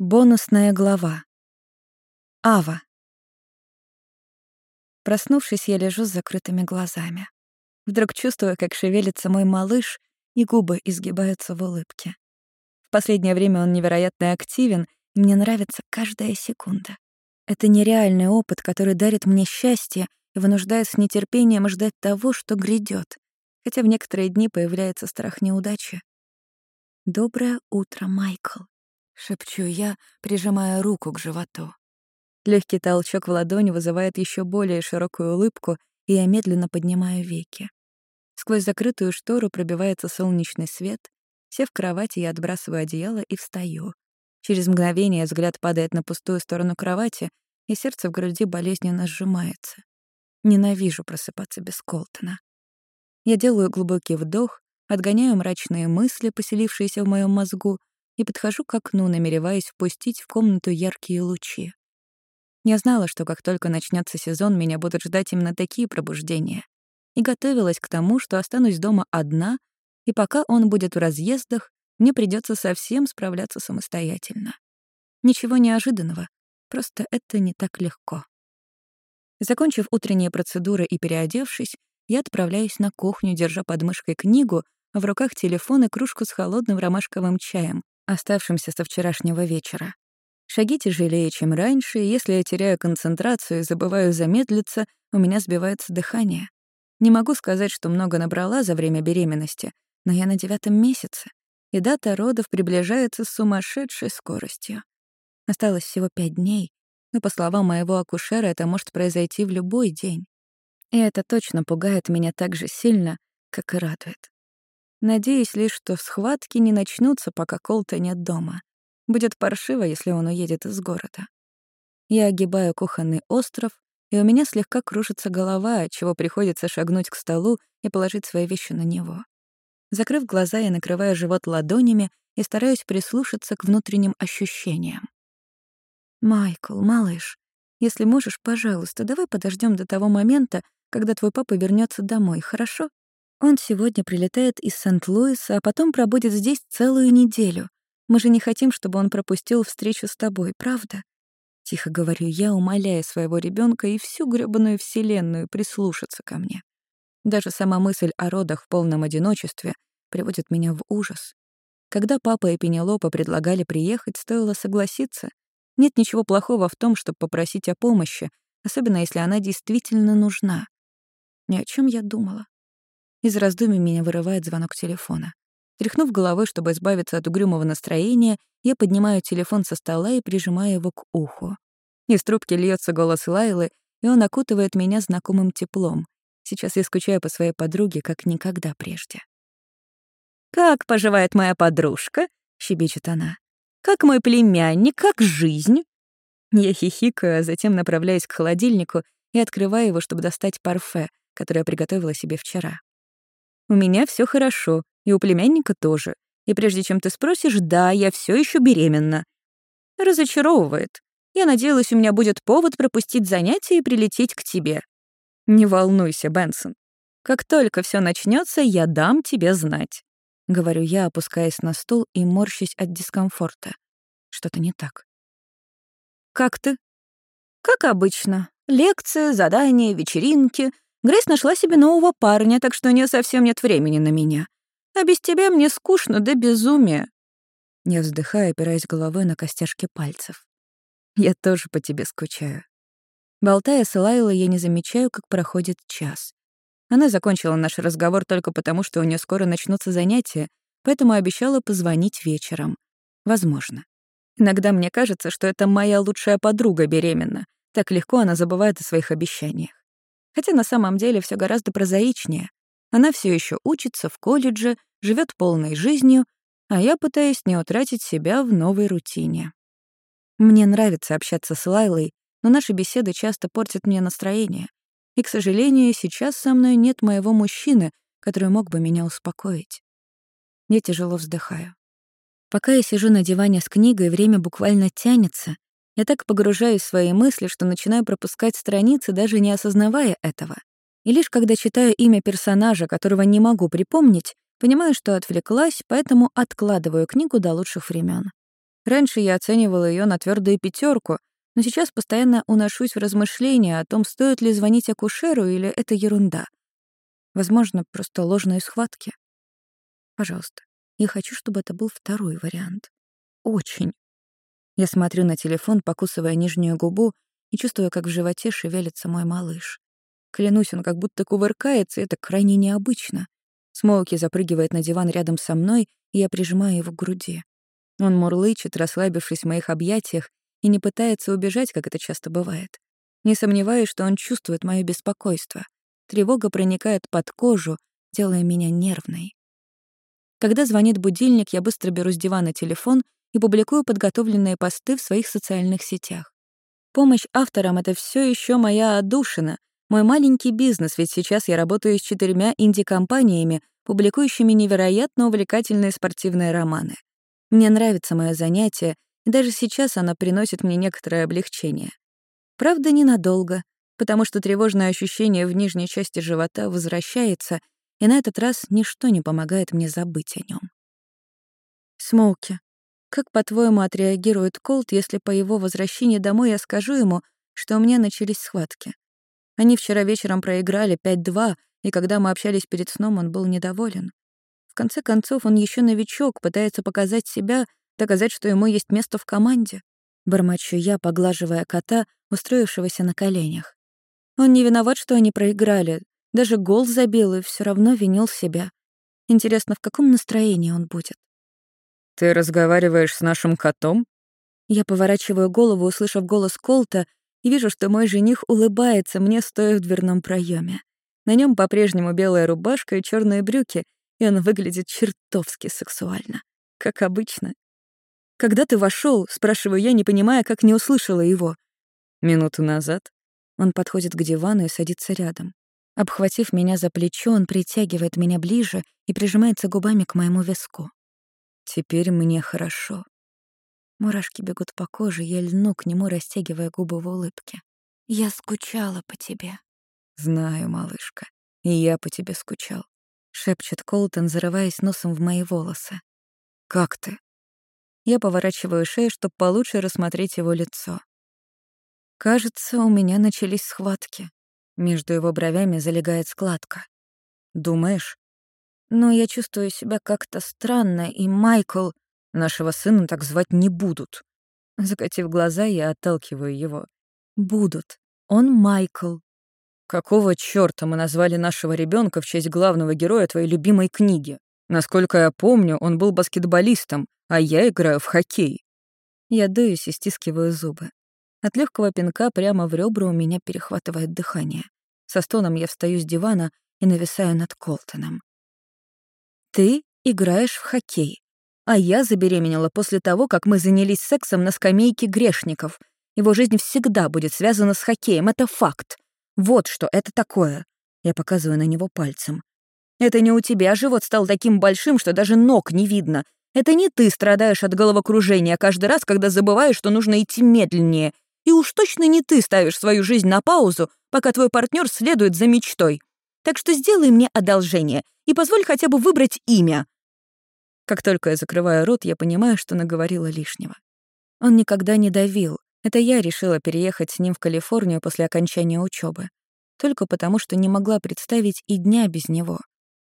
Бонусная глава. Ава. Проснувшись, я лежу с закрытыми глазами. Вдруг чувствую, как шевелится мой малыш, и губы изгибаются в улыбке. В последнее время он невероятно активен, и мне нравится каждая секунда. Это нереальный опыт, который дарит мне счастье и вынуждает с нетерпением ждать того, что грядет, хотя в некоторые дни появляется страх неудачи. «Доброе утро, Майкл», шепчу я, прижимая руку к животу. Легкий толчок в ладони вызывает еще более широкую улыбку, и я медленно поднимаю веки. Сквозь закрытую штору пробивается солнечный свет. Сев в кровати, я отбрасываю одеяло и встаю. Через мгновение взгляд падает на пустую сторону кровати, и сердце в груди болезненно сжимается. Ненавижу просыпаться без Колтона. Я делаю глубокий вдох, отгоняю мрачные мысли, поселившиеся в моем мозгу, и подхожу к окну, намереваясь впустить в комнату яркие лучи. Я знала, что как только начнется сезон, меня будут ждать именно такие пробуждения. И готовилась к тому, что останусь дома одна, и пока он будет в разъездах, мне придется совсем справляться самостоятельно. Ничего неожиданного, просто это не так легко. Закончив утренние процедуры и переодевшись, я отправляюсь на кухню, держа под мышкой книгу, в руках телефон и кружку с холодным ромашковым чаем, оставшимся со вчерашнего вечера. Шаги тяжелее, чем раньше, и если я теряю концентрацию и забываю замедлиться, у меня сбивается дыхание. Не могу сказать, что много набрала за время беременности, но я на девятом месяце, и дата родов приближается с сумасшедшей скоростью. Осталось всего пять дней, но, по словам моего акушера, это может произойти в любой день. И это точно пугает меня так же сильно, как и радует. Надеюсь лишь, что схватки не начнутся, пока Колта нет дома. Будет паршиво, если он уедет из города. Я огибаю кухонный остров, и у меня слегка кружится голова, от чего приходится шагнуть к столу и положить свои вещи на него. Закрыв глаза, я накрываю живот ладонями и стараюсь прислушаться к внутренним ощущениям. «Майкл, малыш, если можешь, пожалуйста, давай подождем до того момента, когда твой папа вернется домой, хорошо?» Он сегодня прилетает из Сент-Луиса, а потом пробудет здесь целую неделю. Мы же не хотим, чтобы он пропустил встречу с тобой, правда? Тихо говорю я, умоляя своего ребенка и всю грёбаную вселенную прислушаться ко мне. Даже сама мысль о родах в полном одиночестве приводит меня в ужас. Когда папа и Пенелопа предлагали приехать, стоило согласиться. Нет ничего плохого в том, чтобы попросить о помощи, особенно если она действительно нужна. Ни о чем я думала. Из раздумий меня вырывает звонок телефона. Тряхнув головой, чтобы избавиться от угрюмого настроения, я поднимаю телефон со стола и прижимаю его к уху. Из трубки льется голос Лайлы, и он окутывает меня знакомым теплом. Сейчас я скучаю по своей подруге, как никогда прежде. «Как поживает моя подружка?» — щебечет она. «Как мой племянник, как жизнь?» Я хихикаю, а затем направляюсь к холодильнику и открываю его, чтобы достать парфе, которое я приготовила себе вчера. У меня все хорошо, и у племянника тоже. И прежде чем ты спросишь, да, я все еще беременна. Разочаровывает. Я надеялась, у меня будет повод пропустить занятия и прилететь к тебе. Не волнуйся, Бенсон. Как только все начнется, я дам тебе знать. Говорю я, опускаясь на стул и морщась от дискомфорта. Что-то не так. Как ты? Как обычно. Лекции, задания, вечеринки — Грейс нашла себе нового парня, так что у нее совсем нет времени на меня. А без тебя мне скучно до безумия». Я вздыхаю, опираясь головой на костяшки пальцев. «Я тоже по тебе скучаю». Болтая с Лайлой, я не замечаю, как проходит час. Она закончила наш разговор только потому, что у нее скоро начнутся занятия, поэтому обещала позвонить вечером. Возможно. Иногда мне кажется, что это моя лучшая подруга беременна. Так легко она забывает о своих обещаниях. Хотя на самом деле все гораздо прозаичнее. Она все еще учится в колледже, живет полной жизнью, а я пытаюсь не утратить себя в новой рутине. Мне нравится общаться с Лайлой, но наши беседы часто портят мне настроение. И, к сожалению, сейчас со мной нет моего мужчины, который мог бы меня успокоить. Я тяжело вздыхаю. Пока я сижу на диване с книгой, время буквально тянется, я так погружаюсь в свои мысли, что начинаю пропускать страницы, даже не осознавая этого. И лишь когда читаю имя персонажа, которого не могу припомнить, понимаю, что отвлеклась, поэтому откладываю книгу до лучших времен. Раньше я оценивала ее на твердую пятерку, но сейчас постоянно уношусь в размышления о том, стоит ли звонить акушеру или это ерунда. Возможно, просто ложные схватки. Пожалуйста, я хочу, чтобы это был второй вариант. Очень. Я смотрю на телефон, покусывая нижнюю губу и чувствую, как в животе шевелится мой малыш. Клянусь, он как будто кувыркается, и это крайне необычно. Смоуки запрыгивает на диван рядом со мной, и я прижимаю его к груди. Он мурлычет, расслабившись в моих объятиях, и не пытается убежать, как это часто бывает. Не сомневаюсь, что он чувствует моё беспокойство. Тревога проникает под кожу, делая меня нервной. Когда звонит будильник, я быстро беру с дивана телефон и публикую подготовленные посты в своих социальных сетях. Помощь авторам — это все еще моя отдушина, мой маленький бизнес, ведь сейчас я работаю с четырьмя инди-компаниями, публикующими невероятно увлекательные спортивные романы. Мне нравится мое занятие, и даже сейчас оно приносит мне некоторое облегчение. Правда, ненадолго, потому что тревожное ощущение в нижней части живота возвращается, и на этот раз ничто не помогает мне забыть о нем. Смоуки, как, по-твоему, отреагирует Колт, если по его возвращении домой я скажу ему, что у меня начались схватки? Они вчера вечером проиграли 5-2, и когда мы общались перед сном, он был недоволен. В конце концов, он еще новичок, пытается показать себя, доказать, что ему есть место в команде. Бормочу я, поглаживая кота, устроившегося на коленях. Он не виноват, что они проиграли. Даже гол забил и все равно винил себя. Интересно, в каком настроении он будет? «Ты разговариваешь с нашим котом?» Я поворачиваю голову, услышав голос Колта, и вижу, что мой жених улыбается мне, стоя в дверном проеме. На нем по-прежнему белая рубашка и черные брюки, и он выглядит чертовски сексуально. Как обычно. «Когда ты вошел? спрашиваю я, не понимая, как не услышала его. «Минуту назад». Он подходит к дивану и садится рядом. Обхватив меня за плечо, он притягивает меня ближе и прижимается губами к моему виску. «Теперь мне хорошо». Мурашки бегут по коже, я льну к нему, растягивая губы в улыбке. «Я скучала по тебе». «Знаю, малышка, и я по тебе скучал», — шепчет Колтон, зарываясь носом в мои волосы. «Как ты?» Я поворачиваю шею, чтобы получше рассмотреть его лицо. Кажется, у меня начались схватки. Между его бровями залегает складка. «Думаешь?» Но я чувствую себя как-то странно, и Майкл... Нашего сына так звать не будут. Закатив глаза, я отталкиваю его. Будут. Он Майкл. Какого чёрта мы назвали нашего ребенка в честь главного героя твоей любимой книги? Насколько я помню, он был баскетболистом, а я играю в хоккей. Я дуюсь и стискиваю зубы. От легкого пинка прямо в ребра у меня перехватывает дыхание. Со стоном я встаю с дивана и нависаю над Колтоном. «Ты играешь в хоккей. А я забеременела после того, как мы занялись сексом на скамейке грешников. Его жизнь всегда будет связана с хоккеем, это факт. Вот что это такое. Я показываю на него пальцем. Это не у тебя живот стал таким большим, что даже ног не видно. Это не ты страдаешь от головокружения каждый раз, когда забываешь, что нужно идти медленнее. И уж точно не ты ставишь свою жизнь на паузу, пока твой партнер следует за мечтой. Так что сделай мне одолжение и позволь хотя бы выбрать имя. Как только я закрываю рот, я понимаю, что наговорила лишнего. Он никогда не давил. Это я решила переехать с ним в Калифорнию после окончания учебы, Только потому, что не могла представить и дня без него.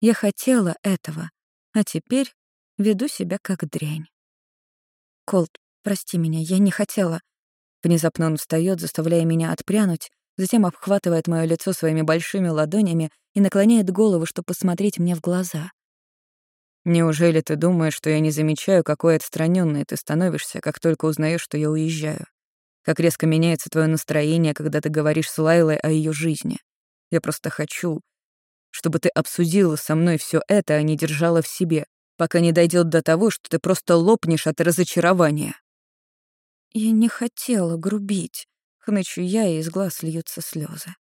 Я хотела этого, а теперь веду себя как дрянь. Колт, прости меня, я не хотела. Внезапно он встаёт, заставляя меня отпрянуть, затем обхватывает моё лицо своими большими ладонями и наклоняет голову, чтобы посмотреть мне в глаза. Неужели ты думаешь, что я не замечаю, какой отстранённой ты становишься, как только узнаешь, что я уезжаю? Как резко меняется твое настроение, когда ты говоришь с Лайлой о ее жизни? Я просто хочу, чтобы ты обсудила со мной все это, а не держала в себе, пока не дойдет до того, что ты просто лопнешь от разочарования. Я не хотела грубить. Хнычу я, и из глаз льются слезы.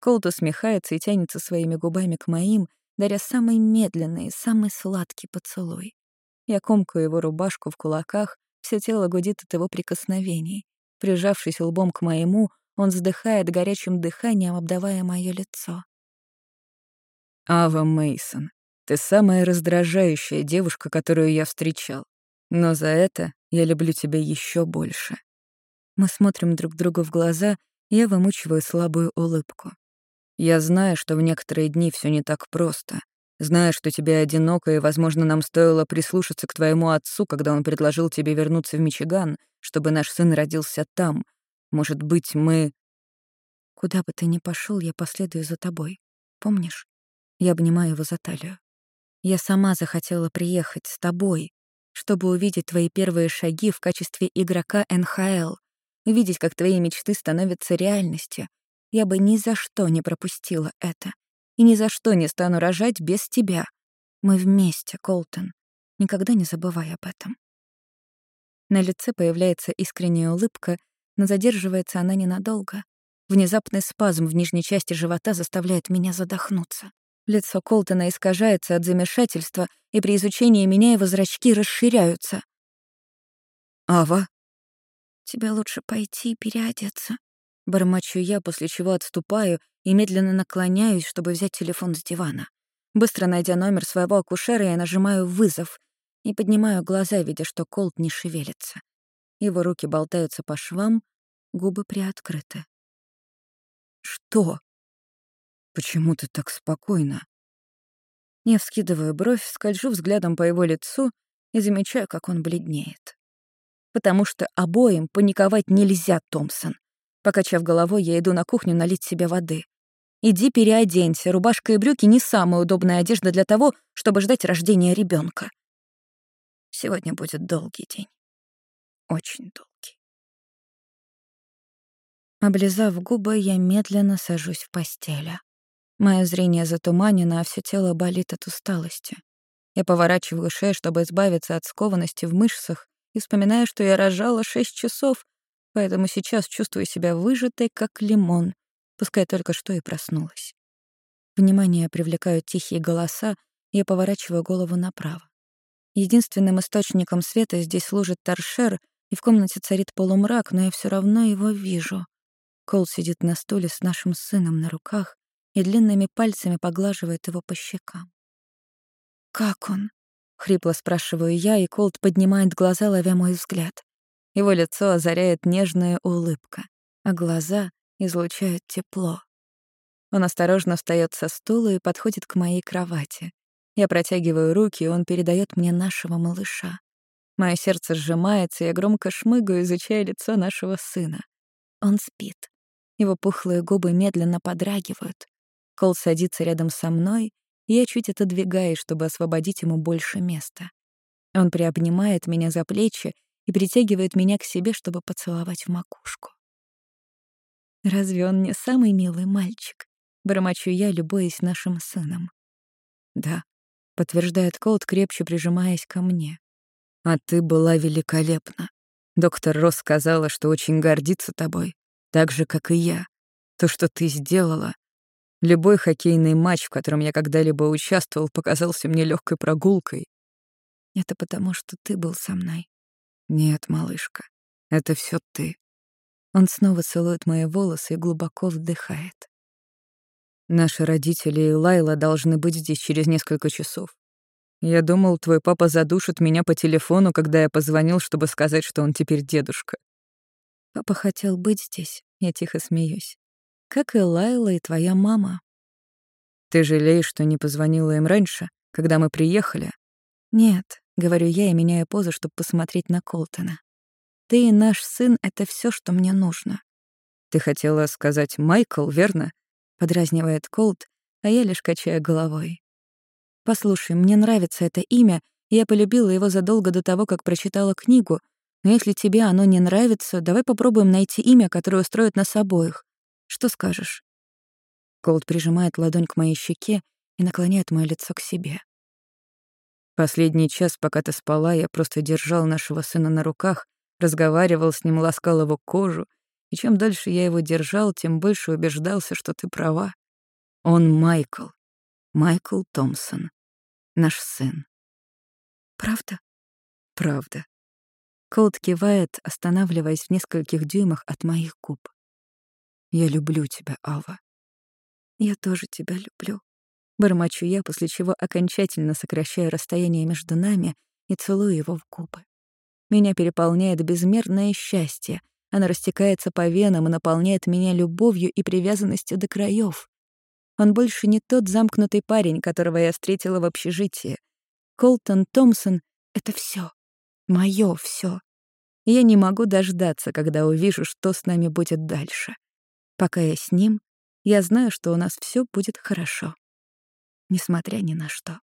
Колт усмехается и тянется своими губами к моим, даря самый медленный, самый сладкий поцелуй. Я комкаю его рубашку в кулаках, все тело гудит от его прикосновений. Прижавшись лбом к моему, он вздыхает горячим дыханием, обдавая мое лицо. Ава Мейсон, ты самая раздражающая девушка, которую я встречал. Но за это Я люблю тебя еще больше. Мы смотрим друг другу в глаза, и я вымучиваю слабую улыбку. Я знаю, что в некоторые дни все не так просто. Знаю, что тебе одиноко, и, возможно, нам стоило прислушаться к твоему отцу, когда он предложил тебе вернуться в Мичиган, чтобы наш сын родился там. Может быть, мы... Куда бы ты ни пошел, я последую за тобой. Помнишь? Я обнимаю его за талию. Я сама захотела приехать с тобой, чтобы увидеть твои первые шаги в качестве игрока НХЛ, увидеть, как твои мечты становятся реальностью. Я бы ни за что не пропустила это. И ни за что не стану рожать без тебя. Мы вместе, Колтон. Никогда не забывай об этом. На лице появляется искренняя улыбка, но задерживается она ненадолго. Внезапный спазм в нижней части живота заставляет меня задохнуться. Лицо Колтона искажается от замешательства, и при изучении меня его зрачки расширяются. «Ава?» «Тебе лучше пойти и переодеться». Бормочу я, после чего отступаю и медленно наклоняюсь, чтобы взять телефон с дивана. Быстро найдя номер своего акушера, я нажимаю «вызов» и поднимаю глаза, видя, что Колт не шевелится. Его руки болтаются по швам, губы приоткрыты. «Что?» «Почему ты так спокойна?» Я вскидываю бровь, скольжу взглядом по его лицу и замечаю, как он бледнеет. Потому что обоим паниковать нельзя, Томпсон. Покачав головой, я иду на кухню налить себе воды. Иди переоденься, рубашка и брюки — не самая удобная одежда для того, чтобы ждать рождения ребенка. Сегодня будет долгий день. Очень долгий. Облизав губы, я медленно сажусь в постели. Мое зрение затуманено, а все тело болит от усталости. Я поворачиваю шею, чтобы избавиться от скованности в мышцах, и вспоминаю, что я рожала шесть часов, поэтому сейчас чувствую себя выжатой, как лимон, пускай только что и проснулась. Внимание привлекают тихие голоса, я поворачиваю голову направо. Единственным источником света здесь служит торшер, и в комнате царит полумрак, но я все равно его вижу. Кол сидит на стуле с нашим сыном на руках, и длинными пальцами поглаживает его по щекам. «Как он?» — хрипло спрашиваю я, и Колт поднимает глаза, ловя мой взгляд. Его лицо озаряет нежная улыбка, а глаза излучают тепло. Он осторожно встает со стула и подходит к моей кровати. Я протягиваю руки, и он передает мне нашего малыша. Мое сердце сжимается, и я громко шмыгаю, изучая лицо нашего сына. Он спит. Его пухлые губы медленно подрагивают. Кол садится рядом со мной, я чуть отодвигаюсь, чтобы освободить ему больше места. Он приобнимает меня за плечи и притягивает меня к себе, чтобы поцеловать в макушку. «Разве он не самый милый мальчик?» — бормочу я, любуясь нашим сыном. «Да», — подтверждает Колт, крепче прижимаясь ко мне. «А ты была великолепна. Доктор Росс сказала, что очень гордится тобой, так же, как и я. То, что ты сделала, Любой хоккейный матч, в котором я когда-либо участвовал, показался мне легкой прогулкой. Это потому, что ты был со мной. Нет, малышка, это все ты. Он снова целует мои волосы и глубоко вдыхает. Наши родители и Лайла должны быть здесь через несколько часов. Я думал, твой папа задушит меня по телефону, когда я позвонил, чтобы сказать, что он теперь дедушка. Папа хотел быть здесь, я тихо смеюсь как и Лайла и твоя мама. Ты жалеешь, что не позвонила им раньше, когда мы приехали? Нет, говорю я и меняю позу, чтобы посмотреть на Колтона. Ты и наш сын — это все, что мне нужно. Ты хотела сказать Майкл, верно? Подразнивает Колт, а я лишь качаю головой. Послушай, мне нравится это имя, и я полюбила его задолго до того, как прочитала книгу, но если тебе оно не нравится, давай попробуем найти имя, которое устроит нас обоих. Что скажешь?» Голд прижимает ладонь к моей щеке и наклоняет мое лицо к себе. Последний час, пока ты спала, я просто держал нашего сына на руках, разговаривал с ним, ласкал его кожу, и чем дольше я его держал, тем больше убеждался, что ты права. Он Майкл. Майкл Томпсон. Наш сын. Правда? Правда. Колд кивает, останавливаясь в нескольких дюймах от моих губ. Я люблю тебя, Ава. Я тоже тебя люблю. Бормочу я, после чего окончательно сокращаю расстояние между нами и целую его в губы. Меня переполняет безмерное счастье. Оно растекается по венам и наполняет меня любовью и привязанностью до краев. Он больше не тот замкнутый парень, которого я встретила в общежитии. Колтон Томпсон — это все, моё все. Я не могу дождаться, когда увижу, что с нами будет дальше. Пока я с ним, я знаю, что у нас все будет хорошо. Несмотря ни на что.